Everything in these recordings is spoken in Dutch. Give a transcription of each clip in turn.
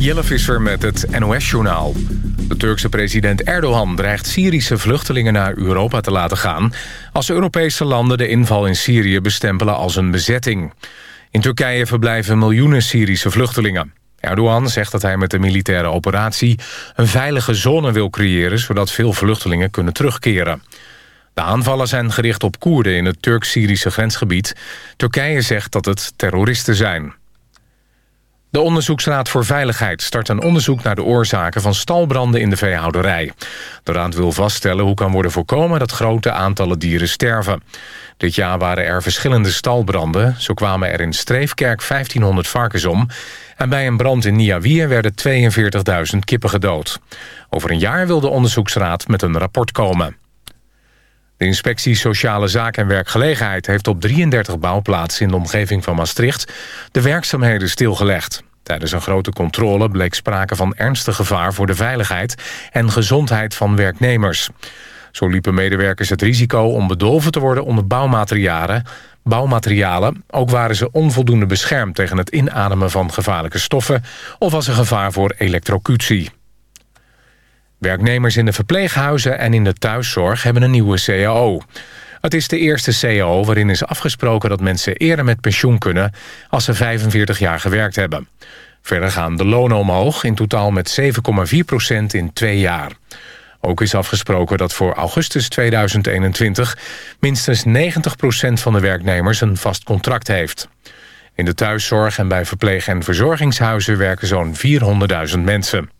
Jelle Visser met het NOS-journaal. De Turkse president Erdogan dreigt Syrische vluchtelingen naar Europa te laten gaan... als Europese landen de inval in Syrië bestempelen als een bezetting. In Turkije verblijven miljoenen Syrische vluchtelingen. Erdogan zegt dat hij met de militaire operatie een veilige zone wil creëren... zodat veel vluchtelingen kunnen terugkeren. De aanvallen zijn gericht op Koerden in het Turk-Syrische grensgebied. Turkije zegt dat het terroristen zijn. De Onderzoeksraad voor Veiligheid start een onderzoek naar de oorzaken van stalbranden in de veehouderij. De raad wil vaststellen hoe kan worden voorkomen dat grote aantallen dieren sterven. Dit jaar waren er verschillende stalbranden. Zo kwamen er in Streefkerk 1500 varkens om. En bij een brand in Niawier werden 42.000 kippen gedood. Over een jaar wil de onderzoeksraad met een rapport komen. De inspectie Sociale Zaken en Werkgelegenheid heeft op 33 bouwplaatsen in de omgeving van Maastricht de werkzaamheden stilgelegd. Tijdens een grote controle bleek sprake van ernstig gevaar voor de veiligheid en gezondheid van werknemers. Zo liepen medewerkers het risico om bedolven te worden onder bouwmaterialen. bouwmaterialen. Ook waren ze onvoldoende beschermd tegen het inademen van gevaarlijke stoffen of was er gevaar voor elektrocutie. Werknemers in de verpleeghuizen en in de thuiszorg hebben een nieuwe CAO. Het is de eerste CAO waarin is afgesproken dat mensen eerder met pensioen kunnen... als ze 45 jaar gewerkt hebben. Verder gaan de lonen omhoog, in totaal met 7,4 procent in twee jaar. Ook is afgesproken dat voor augustus 2021... minstens 90 procent van de werknemers een vast contract heeft. In de thuiszorg en bij verpleeg- en verzorgingshuizen werken zo'n 400.000 mensen.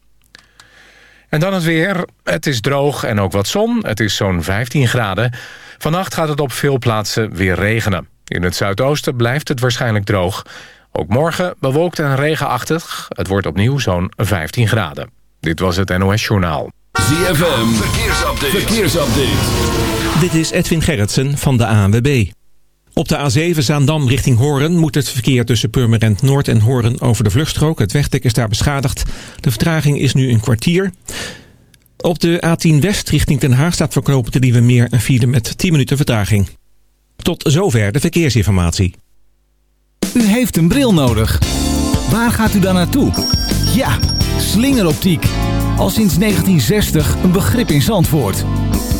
En dan het weer. Het is droog en ook wat zon. Het is zo'n 15 graden. Vannacht gaat het op veel plaatsen weer regenen. In het zuidoosten blijft het waarschijnlijk droog. Ook morgen bewolkt en regenachtig. Het wordt opnieuw zo'n 15 graden. Dit was het NOS Journaal. ZFM, verkeersupdate. verkeersupdate. Dit is Edwin Gerritsen van de ANWB. Op de A7 Zaandam richting Horen moet het verkeer tussen Purmerend Noord en Horen over de vluchtstrook. Het wegdek is daar beschadigd. De vertraging is nu een kwartier. Op de A10 West richting Den Haag staat verknopen de Nieuwe Meer een file met 10 minuten vertraging. Tot zover de verkeersinformatie. U heeft een bril nodig. Waar gaat u dan naartoe? Ja, slingeroptiek. Al sinds 1960 een begrip in Zandvoort.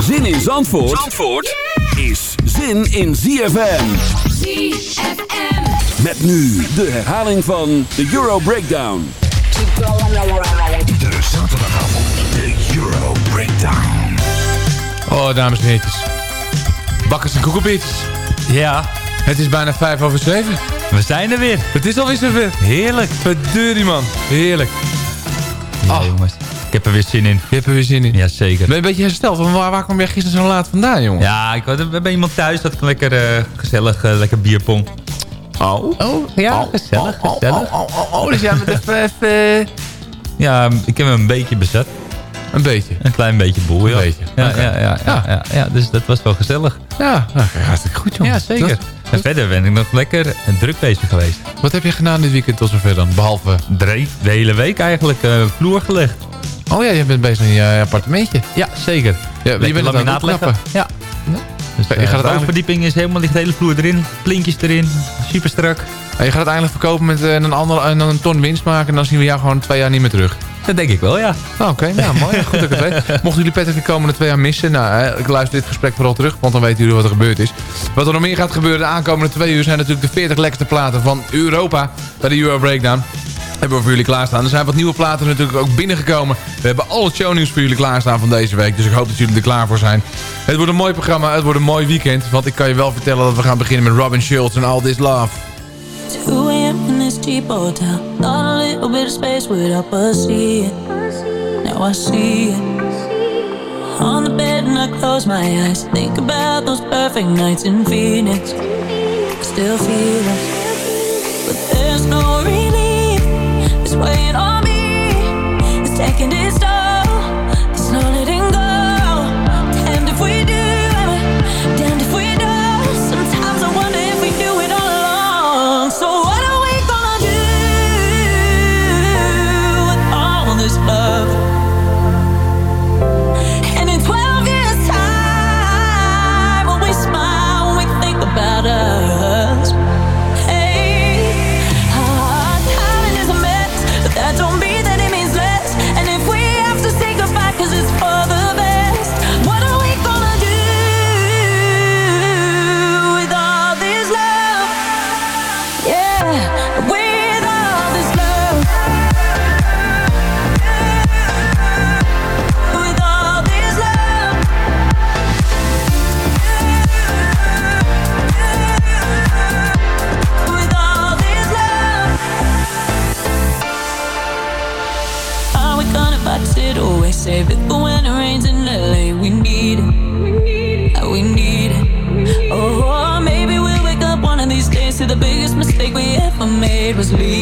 Zin in Zandvoort, Zandvoort is zin in ZFM. ZFM. Met nu de herhaling van de Euro Breakdown. Iedere zaterdagavond de Euro Breakdown. Oh, dames en heren. Bakkers en koekenbeetjes. Ja. Het is bijna vijf over zeven. We zijn er weer. Het is alweer zover. Heerlijk. Verdurie man. Heerlijk. Ja, Ah. jongens. Ik heb er weer zin in. Je hebt er weer zin in. Ja, zeker. Ben je een beetje hersteld? Van waar, waar kwam jij gisteren zo laat vandaan, jongen? Ja, ik bij iemand thuis. Dat ik lekker eh, gezellig, eh, lekker bierpong. Oh? Oh, ja, gezellig, oh, gezellig. Oh, oh, oh, oh, dus jij bent even... even... Ja, ik heb hem een beetje bezet. Een beetje? Een klein beetje boel, ja. Een beetje, Ja, ja, ja, ja, ja, ja, dus dat was wel gezellig. Ja, nou, hartstikke goed, jongen. Ja, zeker. Dat- En verder ben ik nog lekker en druk bezig geweest. wat heb je gedaan dit weekend tot zover dan? Behalve... Drie, de hele week eigenlijk eh, vloer gelegd. Oh ja, je bent bezig in je appartementje. Ja, zeker. Ja, je bent laminaat leggen. Ja. Dus, Je eh, gaat de bovenverdieping is helemaal, ligt de hele vloer erin. Plinkjes erin, super strak. En je gaat het eindelijk verkopen met eh, een, ander, en dan een ton winst maken... en dan zien we jou gewoon twee jaar niet meer terug. Dat denk ik wel, ja. Oh, Oké, ja, mooi. Goed dat ik het weet. Mochten jullie Patrick de komende twee jaar missen... Nou, ik luister dit gesprek vooral terug, want dan weten jullie wat er gebeurd is. Wat er nog meer gaat gebeuren de aankomende twee uur... zijn natuurlijk de 40 lekkerste platen van Europa bij de Euro Breakdown. Hebben we voor jullie klaarstaan. Er zijn wat nieuwe platen natuurlijk ook binnengekomen. We hebben al het shownieuws voor jullie klaarstaan van deze week. Dus ik hoop dat jullie er klaar voor zijn. Het wordt een mooi programma, het wordt een mooi weekend. Want ik kan je wel vertellen dat we gaan beginnen met Robin Schultz en All This Love. 2 a.m. in this cheap hotel. Thought a little bit of space help us see it. Now I see it. On the bed and I close my eyes. Think about those perfect nights in Phoenix. Still feel it. It's taking its the biggest mistake we ever made was leaving.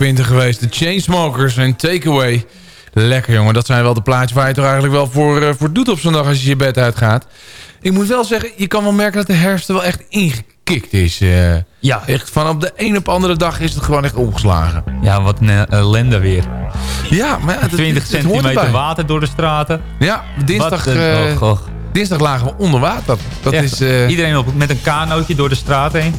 20 geweest. De Chainsmokers en Takeaway. Lekker jongen, dat zijn wel de plaatjes waar je toch eigenlijk wel voor, eh, voor doet op zondag als je je bed uitgaat. Ik moet wel zeggen, je kan wel merken dat de herfst er wel echt ingekikt is. Uh, ja. Echt van op de een op andere dag is het gewoon echt omgeslagen. Ja, wat een eh, ellende weer. Ja, maar 20 centimeter water door de straten. Ja, dinsdag... Dinsdag lagen we onder water. Dat, dat is. Iedereen op, met een kanootje door de straat heen.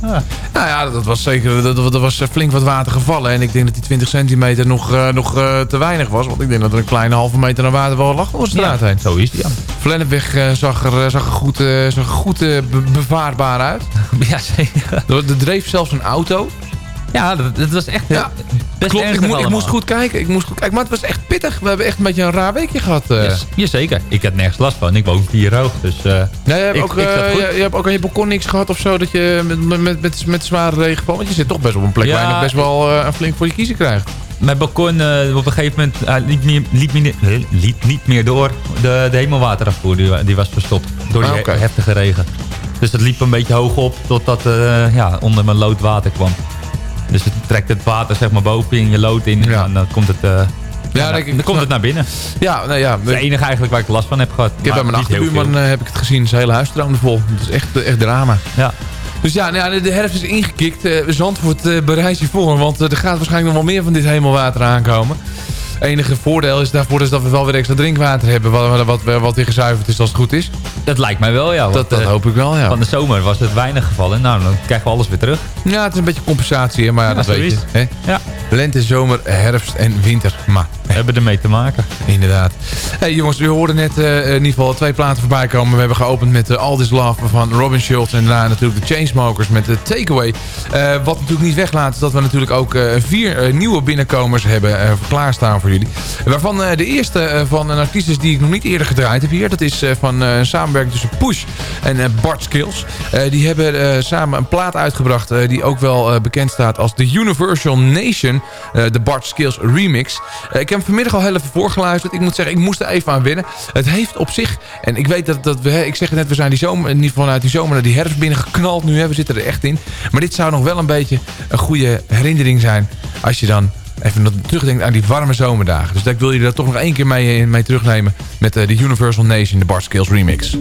Ah. Nou ja, dat was zeker dat, dat was flink wat water gevallen. En ik denk dat die 20 centimeter nog, uh, nog uh, te weinig was. Want ik denk dat er een kleine halve meter aan water wel lag door de straat ja, heen. Zo is het, ja. Vlennepweg uh, zag er, zag er goed, zag er goed be bevaarbaar uit. ja, zeker. Er, er dreef zelfs een auto. Ja, dat, dat was echt ja, best Klopt, ik, mo ik, moest goed kijken. Ik moest goed kijken. Maar het was echt pittig. We hebben echt een beetje een raar weekje gehad. Uh. Yes, jazeker. Ik had nergens last van. Ik woon vier hoog. Dus, uh, ja, je, hebt ik, ook, uh, je, je, hebt ook aan je balkon niks gehad of zo. Dat je met, met, met, met zware regenval. Want je zit toch best op een plek ja, waar je best wel een flink voor je kiezen krijgt. Mijn balkon op een gegeven moment liep, niet, liep, niet, liep niet meer door. De, de hemelwaterafvoer die, die was verstopt. Door die ah, okay. heftige regen. Dus het liep een beetje hoog op. Totdat ja, onder mijn lood water kwam. Dus het trekt het water zeg maar boven in je lood in. Ja. En dan komt het... Uh, ja, dan, dan komt het naar binnen. Ja, nou ja. Dat is het enige eigenlijk waar ik last van heb gehad. Ik heb bij mijn achterbuurman uh, heb ik het gezien. Zijn hele huis stroomde vol. Het is echt, echt drama. Ja. Dus ja, nou ja, de herfst is ingekikt. Zandvoort bereidt je voor. Want er gaat waarschijnlijk nog wel meer van dit hemelwater aankomen enige voordeel is daarvoor is dat we wel weer extra drinkwater hebben. Wat, wat, wat weer gezuiverd is als het goed is. Dat lijkt mij wel, ja. dat, dat uh, hoop ik wel, ja. Van de zomer was het weinig gevallen. Nou, dan krijgen we alles weer terug. Ja, het is een beetje compensatie, maar ja, dat weet je. Hè? Ja. Lente, zomer, herfst en winter. Maar, hebben ermee te maken. Inderdaad. Hey, jongens, we hoorden net uh, in ieder geval twee platen voorbij komen. We hebben geopend met uh, All This Love van Robin Schultz. En daarna natuurlijk de Chainsmokers met de Takeaway. wat natuurlijk niet weglaat is dat we natuurlijk ook vier nieuwe binnenkomers hebben klaarstaan voor jullie. Waarvan de eerste van een artiest die ik nog niet eerder gedraaid heb hier. Dat is van een samenwerking tussen Push en Bart Skills. die hebben samen een plaat uitgebracht die ook wel bekend staat als The Universal Nation. de Bart Skills remix. ik heb hem vanmiddag al heel even voorgeluisterd. Ik moet zeggen, ik moest er even aan winnen. Het heeft op zich, en ik weet dat, dat we, ik zeg het net, we zijn die zomer, niet vanuit die zomer naar die herfst binnengeknald nu. Hè, we zitten er echt in. Maar dit zou nog wel een beetje een goede herinnering zijn als je dan even terugdenkt aan die warme zomerdagen. Dus ik wil je daar toch nog één keer mee, mee terugnemen met de Universal Nation, de Bar Skills remix.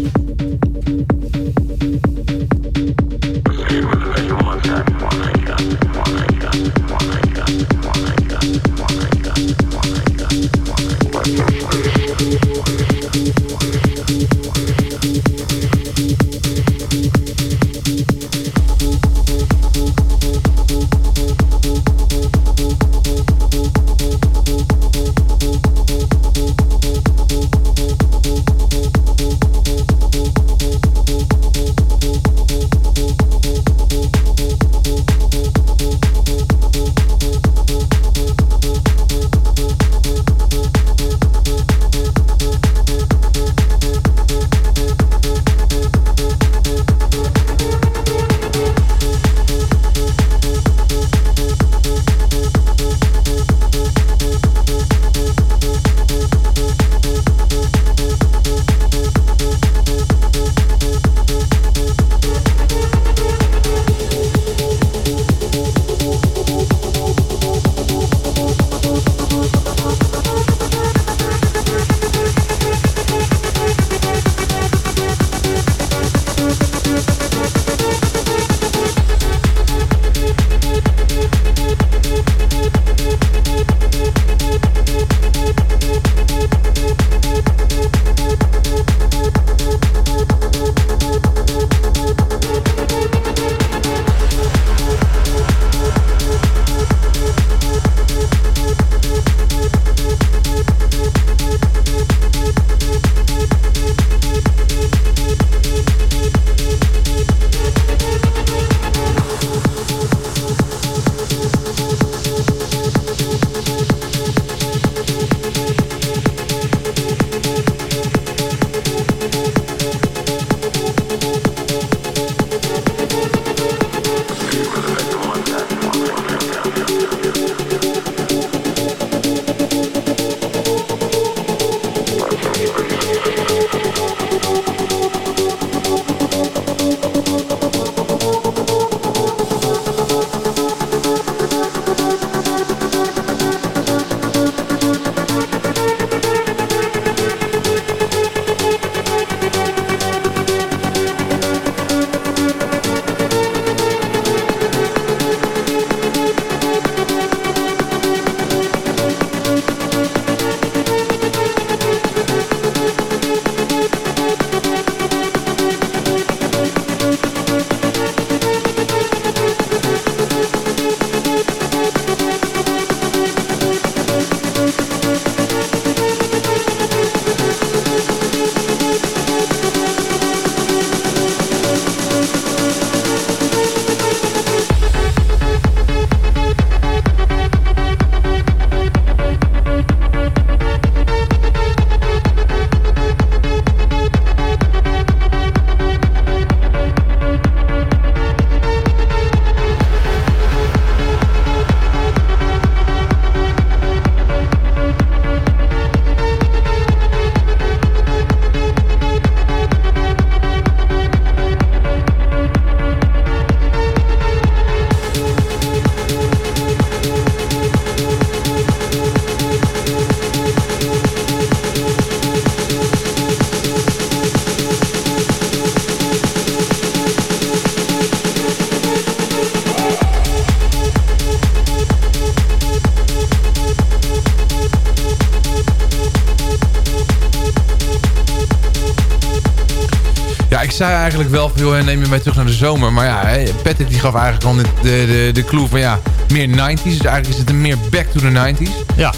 Eigenlijk wel veel, neem je mij terug naar de zomer. Maar ja, Patrick die gaf eigenlijk al de, de, de clue van ja, meer 90s. Dus eigenlijk is het een meer back to the 90s. Ja.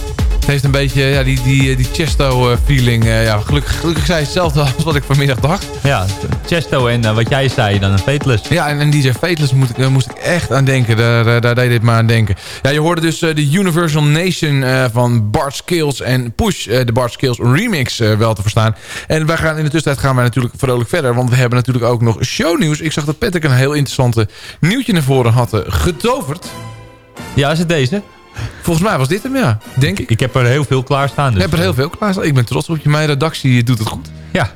Het heeft een beetje ja, die, die, die Chesto-feeling. ja, gelukkig, gelukkig zei hetzelfde als wat ik vanmiddag dacht. Ja, Chesto en wat jij zei, dan een Fateless. Ja, en, en DJ Fateless moet ik, moest ik echt aan denken. Daar, daar deed dit maar aan denken. Ja, je hoorde dus de Universal Nation van Bart Skills en Push, de Bart Skills remix wel te verstaan. En wij gaan in de tussentijd gaan wij natuurlijk vrolijk verder. Want we hebben natuurlijk ook nog shownieuws. Ik zag dat Patrick een heel interessante nieuwtje naar voren had getoverd. Ja, is het deze? Volgens mij was dit hem, ja. Denk ik. Ik heb er heel veel klaarstaan. Dus. Ik heb er heel veel klaarstaan. Ik ben trots op je. Mijn redactie doet het goed. Ja.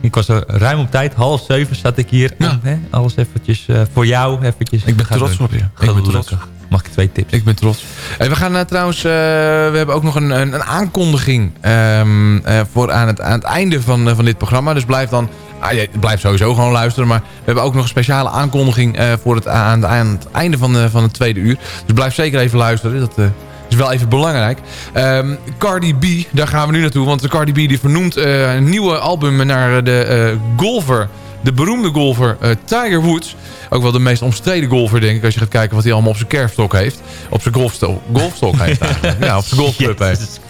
Ik was er ruim op tijd. Half zeven zat ik hier. Ja. hè, alles eventjes uh, voor jou. Eventjes ik ben trots op je. Ik ben trots. Mag ik twee tips? Ik ben trots. Hey, we gaan uh, trouwens... Uh, we hebben ook nog een, een, een aankondiging... Um, voor aan het, aan het einde van, van dit programma. Dus blijf dan Ah, je blijft sowieso gewoon luisteren. Maar we hebben ook nog een speciale aankondiging uh, voor het, aan, aan, het einde van, de, van het tweede uur. Dus blijf zeker even luisteren. Dat uh, is wel even belangrijk. Um, Cardi B, daar gaan we nu naartoe. Want Cardi B die vernoemt uh, een nieuwe album naar de golfer. De beroemde golfer Tiger Woods. Ook wel de meest omstreden golfer, denk ik. Als je gaat kijken wat hij allemaal op zijn kerfstok heeft. Op zijn golfstok, golfstok heeft eigenlijk. Ja, op zijn golfclub heeft.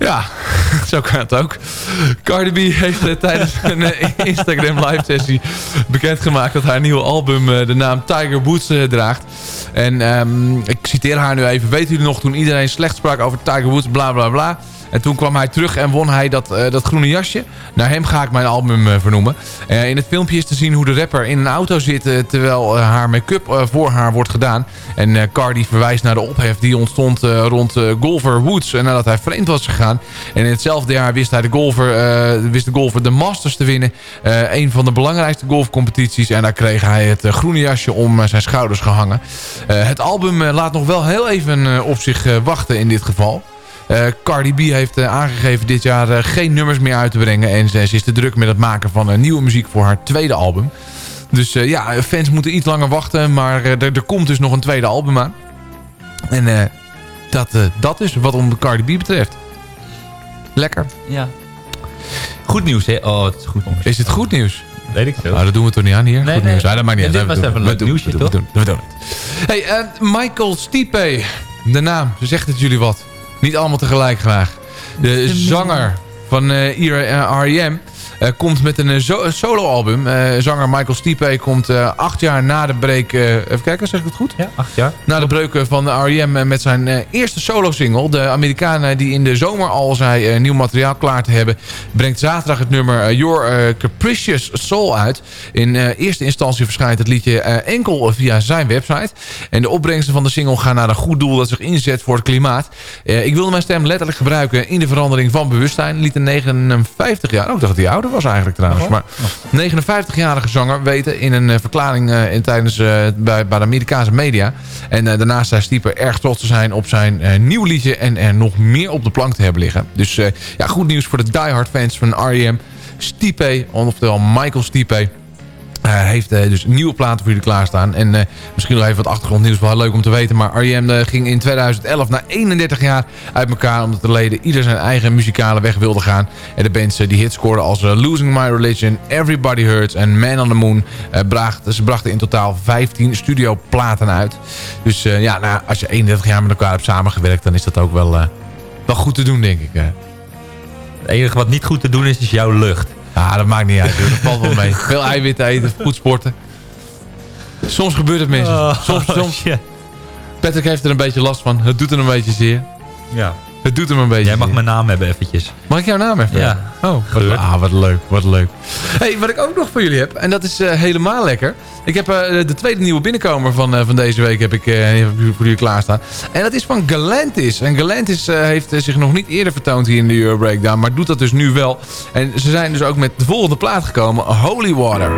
Ja, zo kan het ook. Cardi B heeft uh, tijdens een uh, Instagram live sessie bekendgemaakt dat haar nieuwe album uh, de naam Tiger Woods draagt. En um, ik citeer haar nu even. Weten jullie nog toen iedereen slecht sprak over Tiger Woods, bla bla bla. En toen kwam hij terug en won hij dat, uh, dat groene jasje. Naar hem ga ik mijn album uh, vernoemen. Uh, in het filmpje is te zien hoe de rapper in een auto zit... terwijl haar make-up voor haar wordt gedaan. En Cardi verwijst naar de ophef die ontstond rond golfer Woods... nadat hij vreemd was gegaan. En in hetzelfde jaar wist, hij de, golfer, wist de golfer de Masters te winnen. een van de belangrijkste golfcompetities. En daar kreeg hij het groene jasje om zijn schouders gehangen. het album laat nog wel heel even op zich wachten in dit geval. Uh, Cardi B heeft uh, aangegeven dit jaar uh, geen nummers meer uit te brengen. En ze, is te druk met het maken van nieuwe muziek voor haar tweede album. Dus ja, fans moeten iets langer wachten. Maar er komt dus nog een tweede album aan. En dat, dat is wat om Cardi B betreft. Lekker. Ja. Goed nieuws, hè? Oh, het is goed nieuws. Is het goed nieuws? Weet ik zo. Nou, dat doen we toch niet aan hier? Nee, goed nee. nieuws. Ja, dat maakt niet uit. dit was even een leuk nieuwsje, toch? We doen, we doen het. Hey, Michael Stipe. De naam, ze zegt het jullie wat. Niet allemaal tegelijk graag. De zanger van uh, R.E.M. Uh, komt met een uh, soloalbum. Uh, zanger Michael Stipe komt acht jaar na de break... even kijken, zeg ik het goed? Ja, acht jaar. Na de breuk van de R.E.M. met zijn eerste solo-single. De Amerikanen die in de zomer al zei nieuw materiaal klaar te hebben... brengt zaterdag het nummer Your Capricious Soul uit. In eerste instantie verschijnt het liedje enkel via zijn website. En de opbrengsten van de single gaan naar een goed doel... dat zich inzet voor het klimaat. ik wilde mijn stem letterlijk gebruiken in de verandering van bewustzijn. Liet een 59 jaar... ook dacht dat hij ouder was eigenlijk trouwens. Maar 59-jarige zanger weten in een uh, verklaring uh, in, tijdens, uh, bij, bij de Amerikaanse media. En daarnaast zei Stieper erg trots te zijn op zijn nieuw liedje. En er nog meer op de plank te hebben liggen. Dus ja, goed nieuws voor de diehard fans van R.E.M. Stipe, oftewel Michael Stipe. Hij heeft uh, dus nieuwe platen voor jullie klaarstaan. En uh, misschien nog even wat achtergrondnieuws. Wel leuk om te weten. Maar R.E.M. Ging in 2011 na 31 jaar uit elkaar. Omdat de leden ieder zijn eigen muzikale weg wilden gaan. En de bands die hits scoorden als Losing My Religion, Everybody Hurts en Man on the Moon. bracht, ze brachten in totaal 15 studioplaten uit. Dus ja, nou, als je 31 jaar met elkaar hebt samengewerkt. Dan is dat ook wel, wel goed te doen denk ik. Het enige wat niet goed te doen is, is jouw lucht. Ja, dat maakt niet uit. Dat valt wel mee. Veel eiwitten eten, goed sporten. Soms gebeurt het mensen. Oh, soms, soms. Patrick heeft er een beetje last van. Het doet er een beetje zeer. Ja. Het doet hem een beetje Jij mag mijn naam hebben eventjes. Mag ik jouw naam even? Ja. Oh, wat, ah, wat leuk. Wat leuk. Hey, wat ik ook nog voor jullie heb. En dat is uh, helemaal lekker. Ik heb uh, de tweede nieuwe binnenkomer van, uh, van deze week heb ik, voor jullie klaarstaan. En dat is van Galantis. En Galantis heeft zich nog niet eerder vertoond hier in de Euro Breakdown. Maar doet dat dus nu wel. En ze zijn dus ook met de volgende plaat gekomen. Holy Water.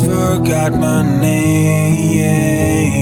Forgot my name.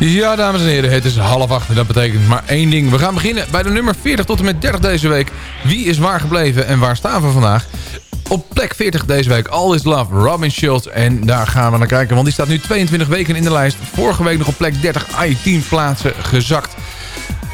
Ja, dames en heren, het is half acht en dat betekent maar één ding. We gaan beginnen bij de nummer 40 tot en met 30 deze week. Wie is waar gebleven en waar staan we vandaag? Op plek 40 deze week, All Is Love, Robin Schultz. En daar gaan we naar kijken, want die staat nu 22 weken in de lijst. Vorige week nog op plek 30, 10 plaatsen gezakt.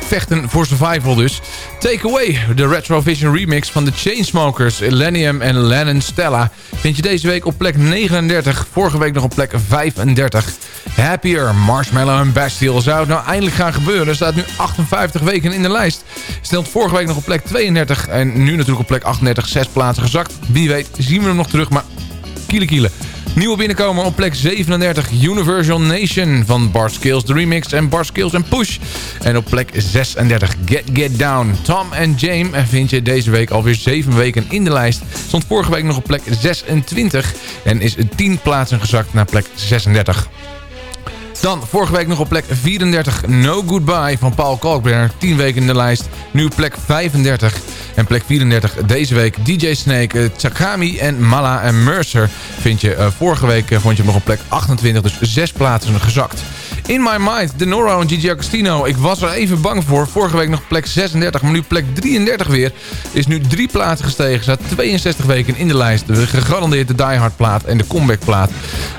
Vechten voor survival dus. Take Away, de Retrovision remix van de Chainsmokers, Illenium en Lennon Stella... vind je deze week op plek 39, vorige week nog op plek 35. Happier, Marshmallow en Bastille. Zou het nou eindelijk gaan gebeuren? Staat nu 58 weken in de lijst. Stelt vorige week nog op plek 32 en nu natuurlijk op plek 38, zes plaatsen gezakt. Wie weet zien we hem nog terug, maar kiele kiele. Nieuwe binnenkomer op plek 37, Universal Nation van Bar Skills, The Remix en Bar Skills en Push. En op plek 36, Get Get Down. Tom en James vind je deze week alweer 7 weken in de lijst. Stond vorige week nog op plek 26 en is 10 plaatsen gezakt naar plek 36. Dan vorige week nog op plek 34 No Goodbye van Paul Kalkbrenner. 10 weken in de lijst. Nu plek 35. En plek 34 deze week DJ Snake, Tsakami en Mala en Mercer. Vind je, uh, vorige week uh, vond je hem nog op plek 28. Dus 6 plaatsen gezakt. In My Mind, de Nora en Gigi Agostino. Ik was er even bang voor. Vorige week nog plek 36, maar nu plek 33 weer. Is nu drie plaatsen gestegen. Staat 62 weken in de lijst. De gegarandeerd de Die Hard plaat en de comeback plaat.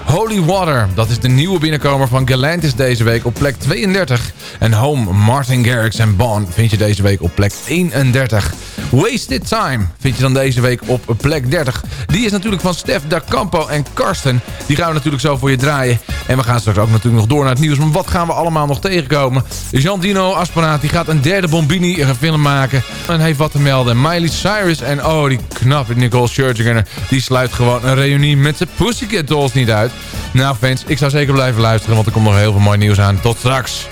Holy Water, dat is de nieuwe binnenkomer van Galantis deze week op plek 32. En Home, Martin Garrix en Bond vind je deze week op plek 31. Wasted Time vind je dan deze week op plek 30. Die is natuurlijk van Stef Da Campo en Karsten. Die gaan we natuurlijk zo voor je draaien. En we gaan straks ook natuurlijk nog door naar het nieuws. Maar wat gaan we allemaal nog tegenkomen? Jean Dino Aspanaat die gaat een derde Bombini film maken. En heeft wat te melden. Miley Cyrus en oh die knappe Nicole Scherzinger. Die sluit gewoon een reunie met de Pussycat Dolls niet uit. Nou fans, ik zou zeker blijven luisteren. Want er komt nog heel veel mooi nieuws aan. Tot straks.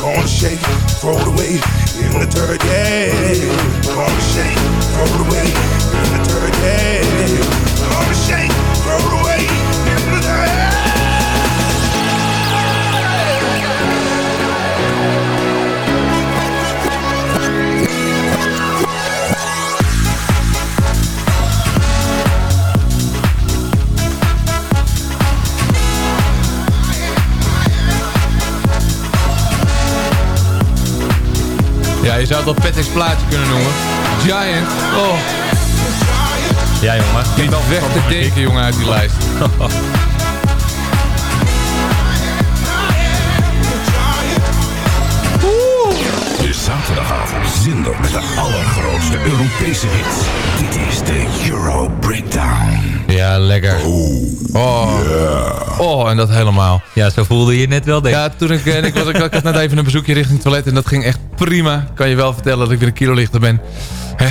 Gonna shake, throw it away in the dirt, yeah. Gonna shake, throw it away in the dirt, yeah. Gonna shake, je zou het wel Patrick's plaatje kunnen noemen. Giant. Oh. Ja, jongen. Niet weg te denken, jongen, uit die lijst. zaterdagavond zender met de allergrootste Europese hits. Dit is de Euro Breakdown. Ja, lekker. Oh, oh en dat helemaal. Ja, zo voelde je je net wel, denk ik. Ja, toen ik, en ik, was, ik, ik had net even een bezoekje richting het toilet en dat ging echt prima. Kan je wel vertellen dat ik weer een kilo lichter ben. Hè?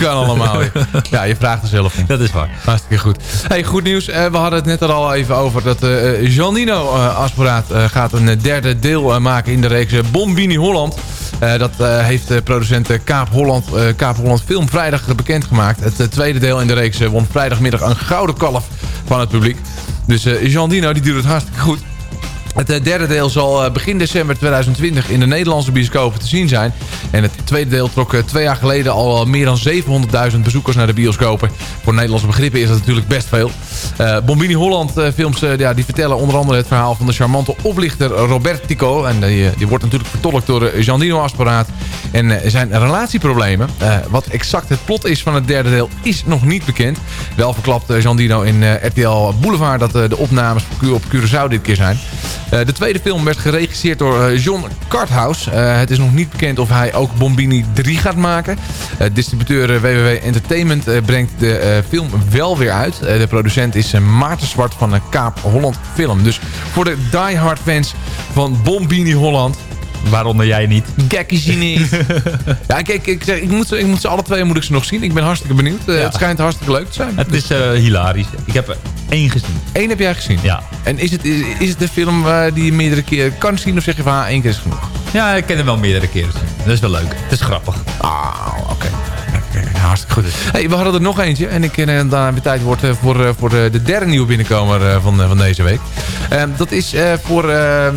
Kan allemaal. Ja, je vraagt er zelf niet. Dat is waar. Hartstikke goed. Hey, goed nieuws. Eh, we hadden het net al even over dat uh, Janino uh, Asporaat gaat een derde deel maken in de reeks Bombini Holland. Dat heeft producent Kaap Holland, Kaap Holland Film bekendgemaakt. Het tweede deel in de reeks won vrijdagmiddag een gouden kalf van het publiek. Dus Jean Dino die doet het hartstikke goed. Het derde deel zal begin december 2020 in de Nederlandse bioscopen te zien zijn. En het tweede deel trok twee jaar geleden al meer dan 700.000 bezoekers naar de bioscopen. Voor Nederlandse begrippen is dat natuurlijk best veel. Bombini Holland films ja, die vertellen onder andere het verhaal van de charmante oplichter Robert Tico. En die, die wordt natuurlijk vertolkt door Giandino Asparaat. En zijn relatieproblemen. wat exact het plot is van het derde deel is nog niet bekend. Wel verklapt Giandino in RTL Boulevard dat de opnames op Curaçao dit keer zijn. Eh, de tweede film werd geregisseerd door eh, John Carthouse. Eh, het is nog niet bekend of hij ook Bombini 3 gaat maken. Distributeur WWW Entertainment brengt de film wel weer uit. De producent is Maarten Zwart van Kaap Holland Film. Dus voor de diehard fans van Bombini Holland... Waaronder jij niet. Gekkie ze niet. ja, kijk, ik, zeg, ik, moet ze, ik moet ze alle twee moet ik ze nog zien. Ik ben hartstikke benieuwd. Eh, Het schijnt hartstikke leuk te zijn. Het is eh, hilarisch. Ik heb er één gezien. Eén heb jij gezien? Ja. En is het, is, is het de film die je meerdere keren kan zien? Of zeg je van ah, één keer is genoeg? Ja, ik ken hem wel meerdere keren zien. Dat is wel leuk. Het is grappig. Ah, oké. Hartstikke goed. Hey, we hadden er nog eentje. En ik, eh, daarna weer tijd eh, voor, eh, voor de, de derde nieuwe binnenkomer van, van deze week. Ehm, dat is voor...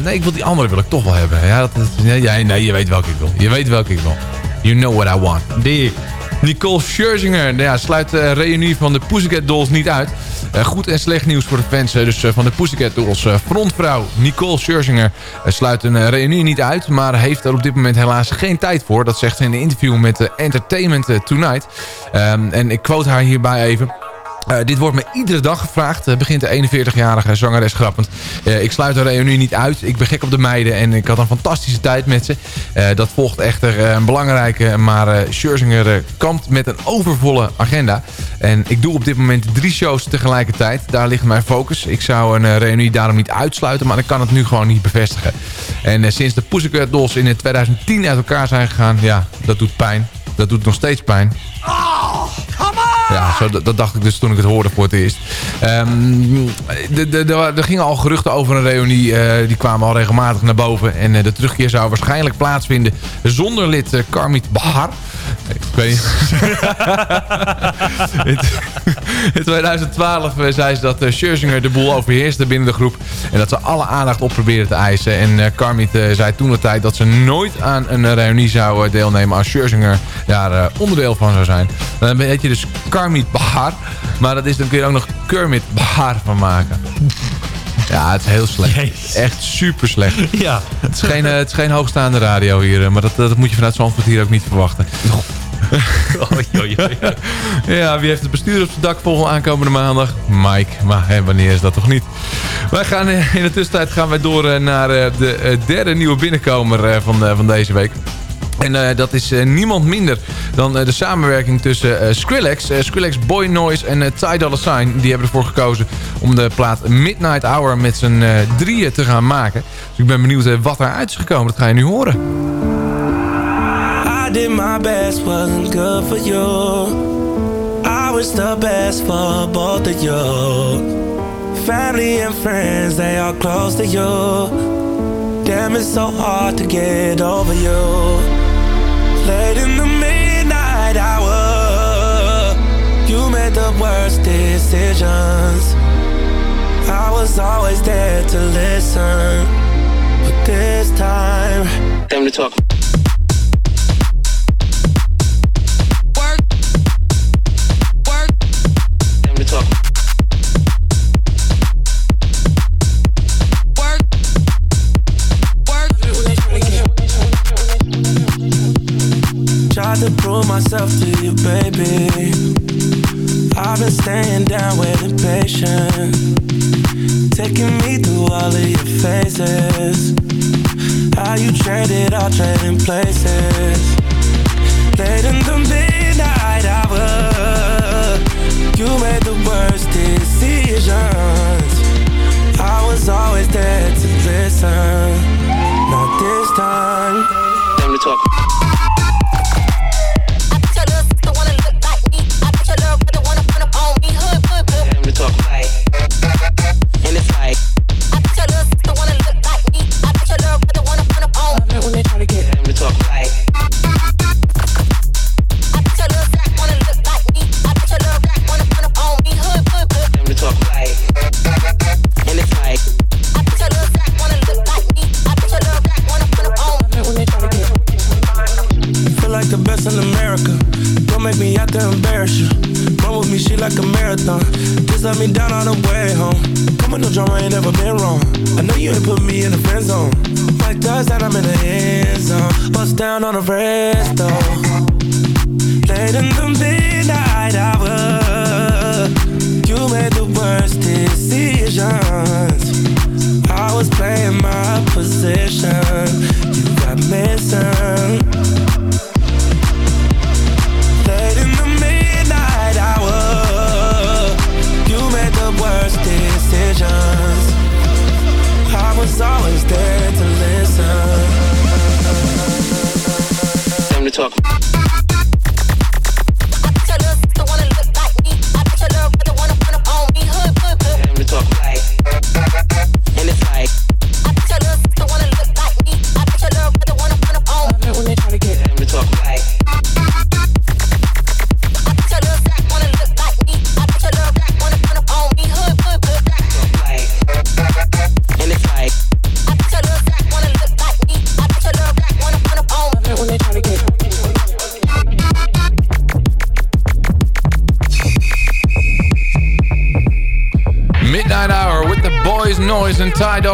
nee, ik wil die andere wil ik toch wel hebben. Ja, dat, nee, nee, je weet welke ik wil. Je weet welke ik wil. You know what I want. Die. Nicole Scherzinger ja, sluit de reunie van de Pussycat Dolls niet uit. Eh, goed en slecht nieuws voor de fans eh, dus, eh, van de Pussycat Dolls. Eh, frontvrouw Nicole Scherzinger eh, sluit een eh, reunie niet uit... maar heeft er op dit moment helaas geen tijd voor. Dat zegt ze in een interview met eh, Entertainment eh, Tonight. Ehm, en ik quote haar hierbij even... Eh, dit wordt me iedere dag gevraagd, eh, begint de 41-jarige zangeres grappend. Eh, ik sluit de reunie niet uit, ik ben gek op de meiden en ik had een fantastische tijd met ze. Dat volgt echter een belangrijke, maar Scherzinger kampt met een overvolle agenda. En ik doe op dit moment drie shows tegelijkertijd, daar ligt mijn focus. Ik zou een reunie daarom niet uitsluiten, maar ik kan het nu gewoon niet bevestigen. En sinds de Pussycat Dolls in 2010 uit elkaar zijn gegaan, ja, dat doet pijn. Dat doet nog steeds pijn. Ja, zo, dat, dat dacht ik dus toen ik het hoorde voor het eerst. De- er gingen al geruchten over een reunie. eh, die kwamen al regelmatig naar boven. En eh, de terugkeer zou waarschijnlijk plaatsvinden zonder lid eh, Karmit Bahar. Ik weet niet. in, in 2012 eh, zei ze dat eh, Scherzinger de boel overheerste binnen de groep. En dat ze alle aandacht op probeerden te eisen. En Karmit eh, zei toen de tijd dat ze nooit aan een reunie zou deelnemen als Scherzinger daar onderdeel van zou zijn. Dan heet je dus Karmit Bahar. Maar dat is, dan kun je ook nog Kermit Bahar van maken. Ja, het is heel slecht. Echt super slecht. Ja. Het is geen, eh, het is geen hoogstaande radio hier, eh, maar dat, dat moet je vanuit Zandvoort hier ook niet verwachten. Ja, wie heeft het bestuur op zijn dak volgende aankomende maandag? Mike. Maar hè, wanneer is dat toch niet? Wij gaan eh, in de tussentijd gaan wij door naar de derde nieuwe binnenkomer van, van deze week. En eh, dat is eh, niemand minder dan eh, de samenwerking tussen Skrillex, Skrillex Boy Noise en uh, Ty Dolla Sign. Die hebben ervoor gekozen om de plaat Midnight Hour met z'n drieën te gaan maken. Dus ik ben benieuwd wat eruit is gekomen. Dat ga je nu horen. I did my best, wasn't good for you. I was the best for both of you. Family and friends, they are close to you. Damn, it's so hard to get over you. Late in the midnight hour, you made the worst decisions. I was always there to listen, but this time, time to talk. Tried to prove myself to you, baby. I've been staying down with impatience, taking me through all of your phases. How you traded all trading places. Late in the midnight hour, you made the worst decisions. I was always there to listen. Not this time. Time to talk. On the rest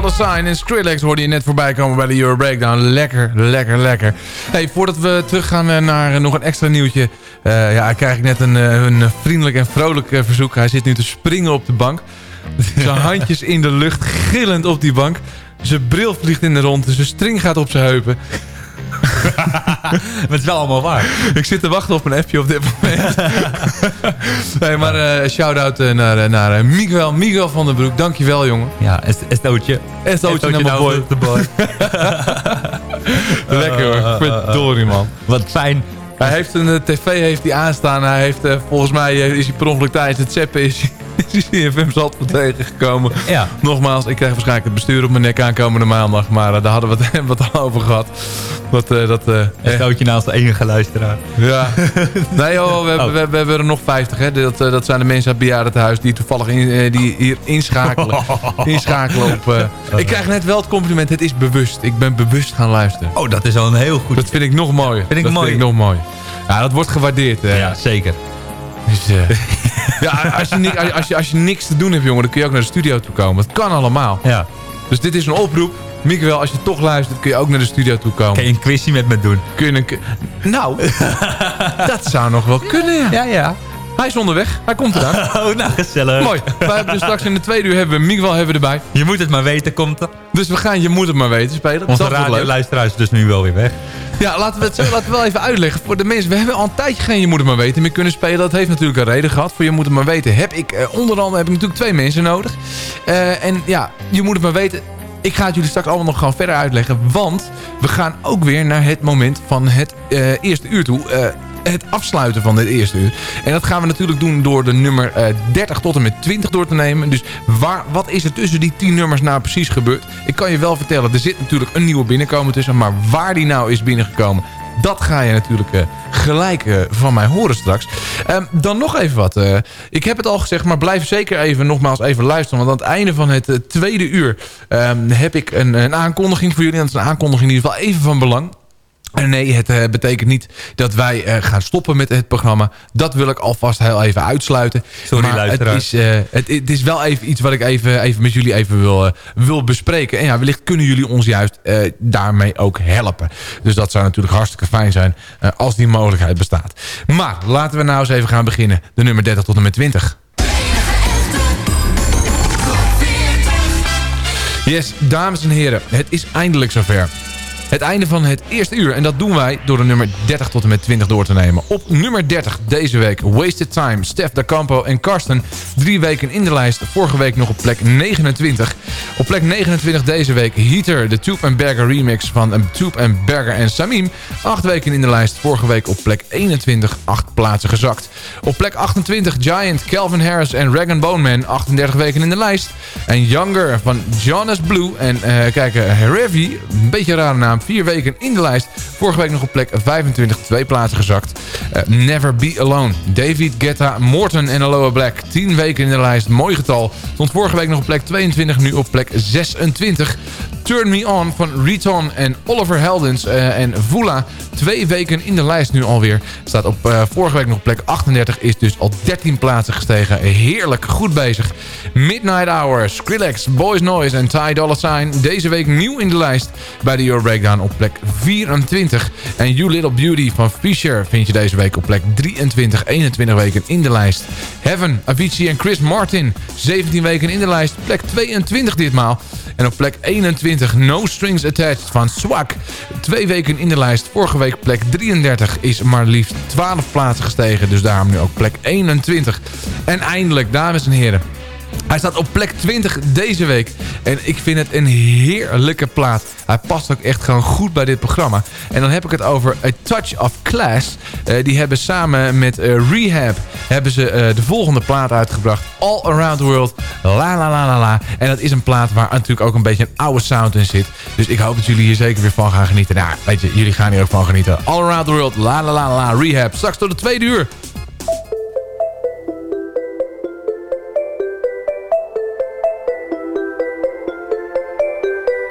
Dolla Sign. En Skrillex hoorde je net voorbij komen bij de Euro Breakdown. Lekker, lekker, lekker. Hey, voordat we teruggaan eh, naar eh, nog een extra nieuwtje. eh, ja, krijg ik net een, een vriendelijk en vrolijk verzoek. Hij zit nu te springen op de bank. Zijn handjes in de lucht, gillend op die bank. Zijn bril vliegt in de rond. Zijn string gaat op zijn heupen. Maar het is wel allemaal waar. Ik zit te wachten op een appje op dit moment. nee, maar eh shout-out eh, naar, eh, naar Miguel, Miguel van den Broek. Dankjewel, jongen. Ja, Estootje. Estootje naar mijn boy. De boy. Lekker hoor. Verdorie, man. Wat fijn. Hij heeft een tv heeft hij aanstaan. Hij heeft, volgens mij is hij per ongeluk tijdens het zeppen is, is hij in FM Zandvoort tegengekomen. Ja. Nogmaals, ik krijg waarschijnlijk het bestuur op mijn nek aankomende maandag. Maar eh, daar hadden we het wat al over gehad. Dat, eh, dat, eh, Estootje naast de enige luisteraar. Ja. Nee joh, we, hebben- Oh. we, we hebben er nog 50. Hè. Dat, dat zijn de mensen uit het bejaardentehuis die toevallig in, die hier inschakelen. inschakelen op... ik krijg net wel het compliment, het is bewust. Ik ben bewust gaan luisteren. Oh, dat is al een heel goed... Dat vind ik nog mooier. Vind ik dat mooi. vind ik nog mooi. Ja, dat wordt gewaardeerd. Ja, zeker. Dus, eh, ja, als je, als, je, als, je, niks te doen hebt, jongen, dan kun je ook naar de studio toe komen. Dat kan allemaal. Ja. Dus dit is een oproep. Miguel, als je toch luistert, kun je ook naar de studio toe komen. Kun je een quizje met me doen? Kun je een... k- Nou, dat zou nog wel kunnen, ja. Ja, ja. Hij is onderweg. Hij komt eraan. Oh, nou gezellig. Mooi. We hebben dus straks in de tweede uur hebben we Miguel hebben we erbij. Je moet het maar weten, komt er. Dus we gaan Je Moet Het Maar Weten spelen. Onze is dus nu wel weer weg. Ja, laten we het zo laten we wel even uitleggen voor de mensen. We hebben al een tijdje geen Je Moet Het Maar Weten meer kunnen spelen. Dat heeft natuurlijk een reden gehad. Voor Je Moet Het Maar Weten heb ik, eh, onder andere heb ik natuurlijk twee mensen nodig. Eh, en ja, Je Moet Het Maar Weten... Ik ga het jullie straks allemaal nog gewoon verder uitleggen. Want we gaan ook weer naar het moment van het eh, eerste uur toe. Het afsluiten van dit eerste uur. En dat gaan we natuurlijk doen door de nummer eh, 30 tot en met 20 door te nemen. Dus waar, wat is er tussen die 10 nummers nou precies gebeurd? Ik kan je wel vertellen, er zit natuurlijk een nieuwe binnenkomen tussen. Maar waar die nou is binnengekomen... Dat ga je natuurlijk eh, gelijk eh, van mij horen straks. Ehm, dan nog even wat. eh, ik heb het al gezegd, maar blijf zeker even nogmaals even luisteren. Want aan het einde van het eh, tweede uur ehm, heb ik een, een aankondiging voor jullie. En dat is een aankondiging in ieder geval even van belang. En nee, het eh, betekent niet dat wij eh, gaan stoppen met het programma. Dat wil ik alvast heel even uitsluiten. Sorry, maar het is, eh, het, het is wel even iets wat ik even, even met jullie even wil, wil bespreken. En ja, wellicht kunnen jullie ons juist daarmee ook helpen. Dus dat zou natuurlijk hartstikke fijn zijn als die mogelijkheid bestaat. Maar laten we nou eens even gaan beginnen. De nummer 30 tot en met 20. Yes, dames en heren, het is eindelijk zover. Het einde van het eerste uur. En dat doen wij door de nummer 30 tot en met 20 door te nemen. Op nummer 30 deze week Wasted Time, Stef Da Campo en Karsten. Drie weken in de lijst. Vorige week nog op plek 29. Op plek 29 deze week Heater, de Tube and Berger remix van een Tube and Berger en Samim. Acht weken in de lijst. Vorige week op plek 21. Acht plaatsen gezakt. Op plek 28 Giant, Calvin Harris en Rag Bone Man. 38 weken in de lijst. En Younger van Jonas Blue. En eh kijk, Herevi, een beetje een rare naam. Vier weken in de lijst. Vorige week nog op plek 25. Twee plaatsen gezakt. Eh, Never Be Alone. David Guetta, Morton en Aloha Black. 10 weken in de lijst. Mooi getal. Stond vorige week nog op plek 22. Nu op plek 26. Turn Me On van Riton en Oliver Heldens eh, en Vula. Twee weken in de lijst nu alweer. Staat op eh, vorige week nog plek 38. Is dus al 13 plaatsen gestegen. Heerlijk goed bezig. Midnight Hour, Skrillex, Boys Noise en Ty Dolla Sign. Deze week nieuw in de lijst bij de Euro Breakdown op plek 24. En You Little Beauty van Fisher vind je deze week op plek 23. 21 weken in de lijst. Heaven, Avicii en Chris Martin. 17 weken in de lijst. Plek 22 ditmaal. En op plek 21 No Strings Attached van Swak. Twee weken in de lijst. Vorige week plek 33 is maar liefst 12 plaatsen gestegen. Dus daarom nu ook plek 21. En eindelijk, dames en heren. Hij staat op plek 20 deze week. En ik vind het een heerlijke plaat. Hij past ook echt gewoon goed bij dit programma. En dan heb ik het over A Touch of Class. Eh, die hebben samen met eh, Rehab hebben ze, eh, de volgende plaat uitgebracht. All Around the World. La la la la la. En dat is een plaat waar natuurlijk ook een beetje een oude sound in zit. Dus ik hoop dat jullie hier zeker weer van gaan genieten. Nou, weet je, jullie gaan hier ook van genieten. All Around the World. La la la la la. Rehab. Straks tot de tweede uur.